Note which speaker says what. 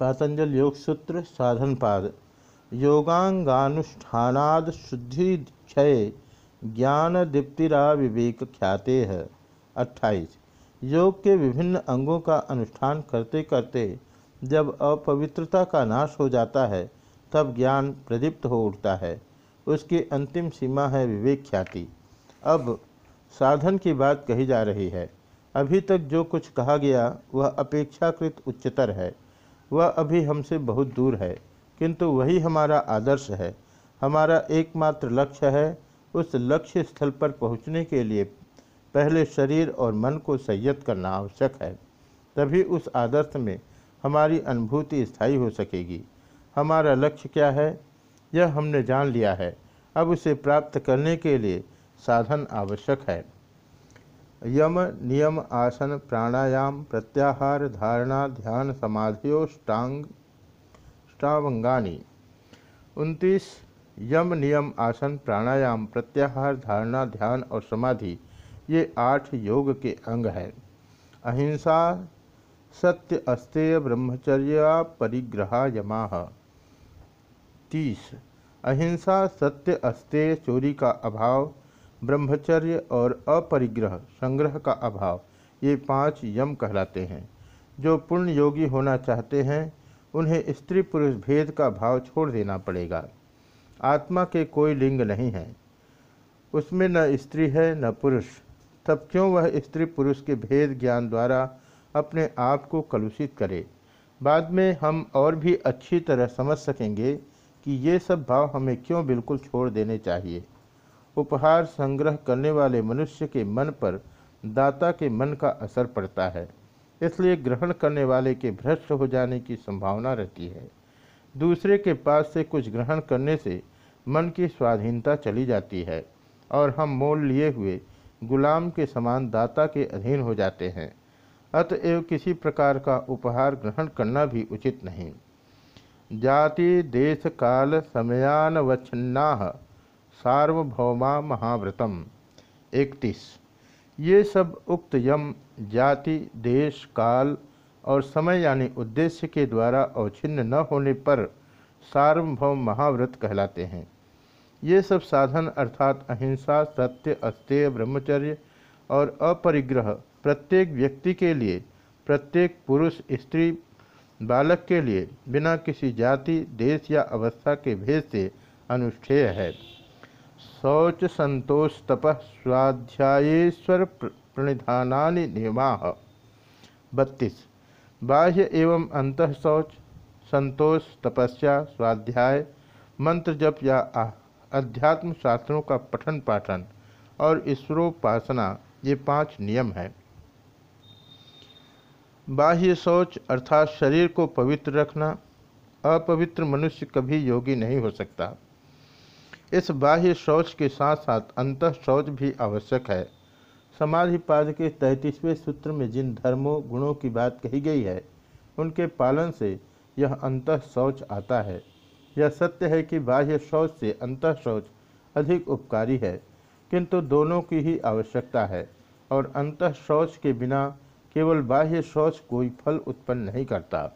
Speaker 1: पातंजल योग सूत्र साधन पाद योगांगानुष्ठानाद शुद्धि क्षय ज्ञान दीप्तिरा विवेक ख्याते। है अट्ठाईस। योग के विभिन्न अंगों का अनुष्ठान करते करते जब अपवित्रता का नाश हो जाता है, तब ज्ञान प्रदीप्त हो उठता है। उसकी अंतिम सीमा है विवेक ख्याति। अब साधन की बात कही जा रही है। अभी तक जो कुछ कहा गया, वह अपेक्षाकृत उच्चतर है। वह अभी हमसे बहुत दूर है, किंतु वही हमारा आदर्श है। हमारा एकमात्र लक्ष्य है उस लक्ष्य स्थल पर पहुँचने के लिए पहले शरीर और मन को संयत करना आवश्यक है, तभी उस आदर्श में हमारी अनुभूति स्थायी हो सकेगी। हमारा लक्ष्य क्या है? यह हमने जान लिया है। अब उसे प्राप्त करने के लिए साधन आवश्यक है। यम नियम आसन प्राणायाम प्रत्याहार धारणा ध्यान समाधियोष्टांग उनतीस, यम नियम आसन प्राणायाम प्रत्याहार धारणा ध्यान और समाधि, ये आठ योग के अंग हैं। अहिंसा, सत्य, अस्तेय, ब्रह्मचर्य, परिग्रह यमा तीस, अहिंसा, सत्य, अस्तेय, चोरी का अभाव ब्रह्मचर्य और अपरिग्रह संग्रह का अभाव, ये पाँच यम कहलाते हैं। जो पूर्ण योगी होना चाहते हैं, उन्हें स्त्री पुरुष भेद का भाव छोड़ देना पड़ेगा। आत्मा के कोई लिंग नहीं है। उसमें न स्त्री है, न पुरुष। तब क्यों वह स्त्री पुरुष के भेद ज्ञान द्वारा अपने आप को कलुषित करे? बाद में हम और भी अच्छी तरह समझ सकेंगे कि ये सब भाव हमें क्यों बिल्कुल छोड़ देने चाहिए। उपहार संग्रह करने वाले मनुष्य के मन पर दाता के मन का असर पड़ता है। इसलिए ग्रहण करने वाले के भ्रष्ट हो जाने की संभावना रहती है। दूसरे के पास से कुछ ग्रहण करने से मन की स्वाधीनता चली जाती है और हम मोल लिए हुए गुलाम के समान दाता के अधीन हो जाते हैं। अतएव किसी प्रकार का उपहार ग्रहण करना भी उचित नहीं। जाति, देश, काल समयानवच्छिन्ना सार्वभौमा महाव्रतम इकतीस ये सब उक्त यम, जाति, देश, काल और समय यानी उद्देश्य के द्वारा अवच्छिन्न न होने पर सार्वभौम महाव्रत कहलाते हैं। ये सब साधन अर्थात अहिंसा, सत्य, अस्तेय, ब्रह्मचर्य और अपरिग्रह प्रत्येक व्यक्ति के लिए, प्रत्येक पुरुष, स्त्री, बालक के लिए बिना किसी जाति, देश या अवस्था के भेद से अनुष्ठेय है। शौच संतोष तप स्वाध्यायेश्वर प्रणिधाना नियमा। बत्तीस। बाह्य एवं अंत शौच संतोष तपस्या स्वाध्याय मंत्र जप या अध्यात्म शास्त्रों का पठन पाठन और ईश्वरोपासना, ये पाँच नियम हैं। बाह्य शौच अर्थात शरीर को पवित्र रखना, अपवित्र मनुष्य कभी योगी नहीं हो सकता। इस बाह्य शौच के साथ साथ अंत शौच भी आवश्यक है। समाधिपाद के तैंतीसवें सूत्र में जिन धर्मों, गुणों की बात कही गई है, उनके पालन से यह अंत शौच आता है। यह सत्य है कि बाह्य शौच से अंत शौच अधिक उपकारी है, किंतु दोनों की ही आवश्यकता है और अंत शौच के बिना केवल बाह्य शौच कोई फल उत्पन्न नहीं करता।